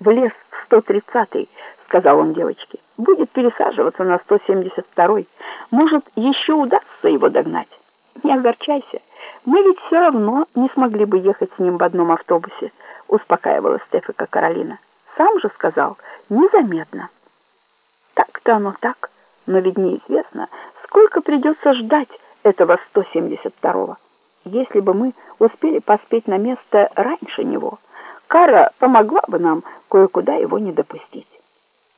в лес в 130-й, сказал он девочке. Будет пересаживаться на 172-й. Может, еще удастся его догнать. Не огорчайся. Мы ведь все равно не смогли бы ехать с ним в одном автобусе, успокаивала Стефика Каролина. Сам же сказал, незаметно. Так-то оно так, но ведь неизвестно, сколько придется ждать этого 172-го. Если бы мы успели поспеть на место раньше него, Кара помогла бы нам кое-куда его не допустить.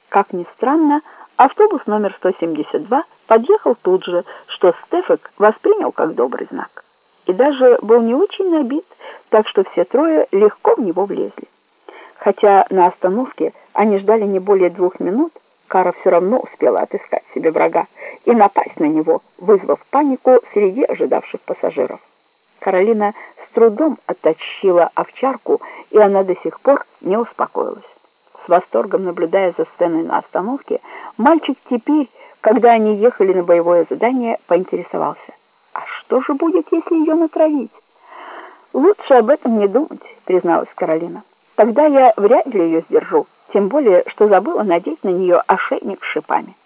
Как ни странно, автобус номер 172 подъехал тут же, что Стефик воспринял как добрый знак. И даже был не очень набит, так что все трое легко в него влезли. Хотя на остановке они ждали не более двух минут, Кара все равно успела отыскать себе врага и напасть на него, вызвав панику среди ожидавших пассажиров. Каролина трудом оттащила овчарку, и она до сих пор не успокоилась. С восторгом наблюдая за сценой на остановке, мальчик теперь, когда они ехали на боевое задание, поинтересовался. «А что же будет, если ее натравить?» «Лучше об этом не думать», — призналась Каролина. «Тогда я вряд ли ее сдержу, тем более, что забыла надеть на нее ошейник с шипами».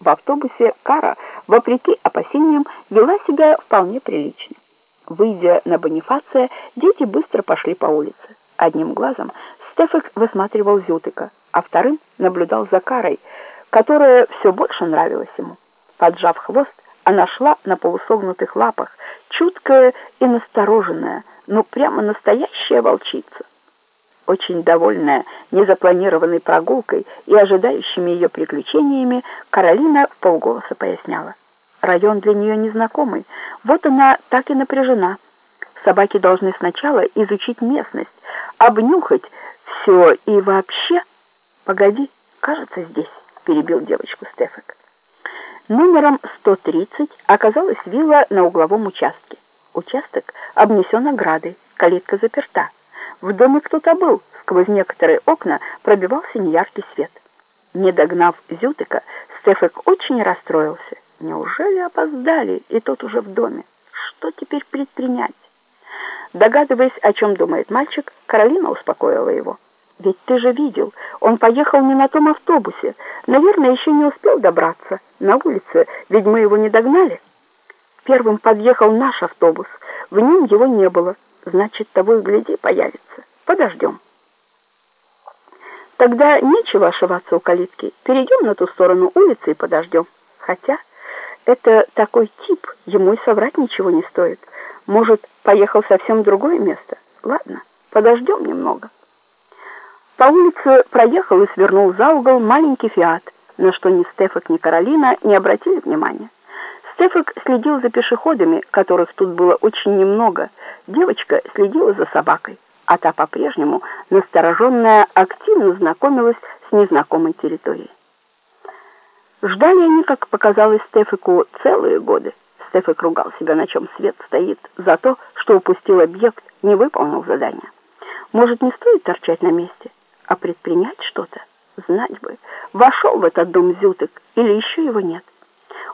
В автобусе Кара, вопреки опасениям, вела себя вполне прилично. Выйдя на Бонифация, дети быстро пошли по улице. Одним глазом Стефик высматривал Зютыка, а вторым наблюдал за Карой, которая все больше нравилась ему. Поджав хвост, она шла на полусогнутых лапах, чуткая и настороженная, но прямо настоящая волчица. Очень довольная незапланированной прогулкой и ожидающими ее приключениями, Каролина в полголоса поясняла. Район для нее незнакомый, вот она так и напряжена. Собаки должны сначала изучить местность, обнюхать все и вообще... Погоди, кажется, здесь, перебил девочку Стефик. Номером 130 оказалась вилла на угловом участке. Участок обнесен оградой, калитка заперта. В доме кто-то был, сквозь некоторые окна пробивался неяркий свет. Не догнав Зютыка, Стефик очень расстроился. Неужели опоздали, и тот уже в доме? Что теперь предпринять? Догадываясь, о чем думает мальчик, Каролина успокоила его. «Ведь ты же видел, он поехал не на том автобусе. Наверное, еще не успел добраться. На улице, ведь мы его не догнали». Первым подъехал наш автобус. В нем его не было. Значит, того и гляди появится. Подождем. Тогда нечего ошиваться у калитки. Перейдем на ту сторону улицы и подождем. Хотя... Это такой тип, ему и соврать ничего не стоит. Может, поехал совсем в другое место? Ладно, подождем немного. По улице проехал и свернул за угол маленький фиат, на что ни Стефак, ни Каролина не обратили внимания. Стефак следил за пешеходами, которых тут было очень немного. Девочка следила за собакой, а та по-прежнему, настороженная, активно знакомилась с незнакомой территорией. Ждали они, как показалось Стефику, целые годы. Стефик ругал себя, на чем свет стоит, за то, что упустил объект, не выполнил задание. Может, не стоит торчать на месте, а предпринять что-то? Знать бы, вошел в этот дом Зютык или еще его нет.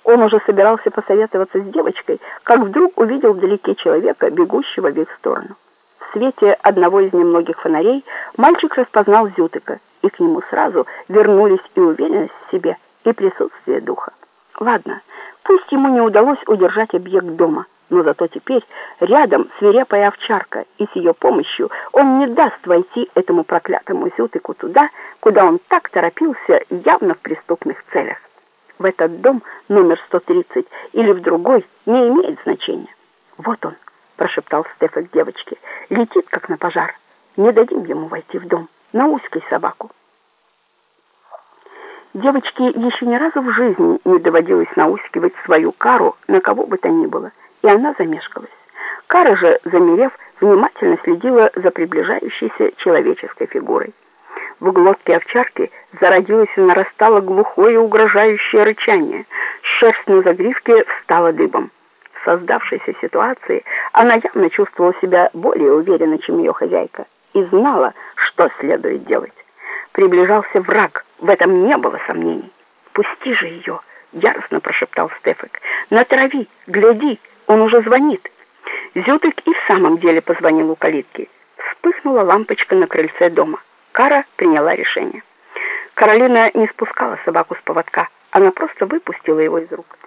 Он уже собирался посоветоваться с девочкой, как вдруг увидел вдалеке человека, бегущего в их сторону. В свете одного из немногих фонарей мальчик распознал Зютыка, и к нему сразу вернулись и уверенность в себе, и присутствие духа. Ладно, пусть ему не удалось удержать объект дома, но зато теперь рядом свирепая овчарка, и с ее помощью он не даст войти этому проклятому Зютыку туда, куда он так торопился явно в преступных целях. В этот дом номер 130 или в другой не имеет значения. Вот он, прошептал Стефак девочке, летит как на пожар. Не дадим ему войти в дом. Наускай собаку. Девочке еще ни разу в жизни не доводилось наускивать свою кару на кого бы то ни было, и она замешкалась. Кара же, замерев, внимательно следила за приближающейся человеческой фигурой. В глотке овчарки зародилось и нарастало глухое угрожающее рычание. Шерсть на загривке встала дыбом. В создавшейся ситуации она явно чувствовала себя более уверенно, чем ее хозяйка, и знала, что следует делать. Приближался враг, в этом не было сомнений. «Пусти же ее!» — яростно прошептал Стефик. «Натрави! Гляди! Он уже звонит!» Зютык и в самом деле позвонил у калитки. Вспыхнула лампочка на крыльце дома. Кара приняла решение. Каролина не спускала собаку с поводка, она просто выпустила его из рук.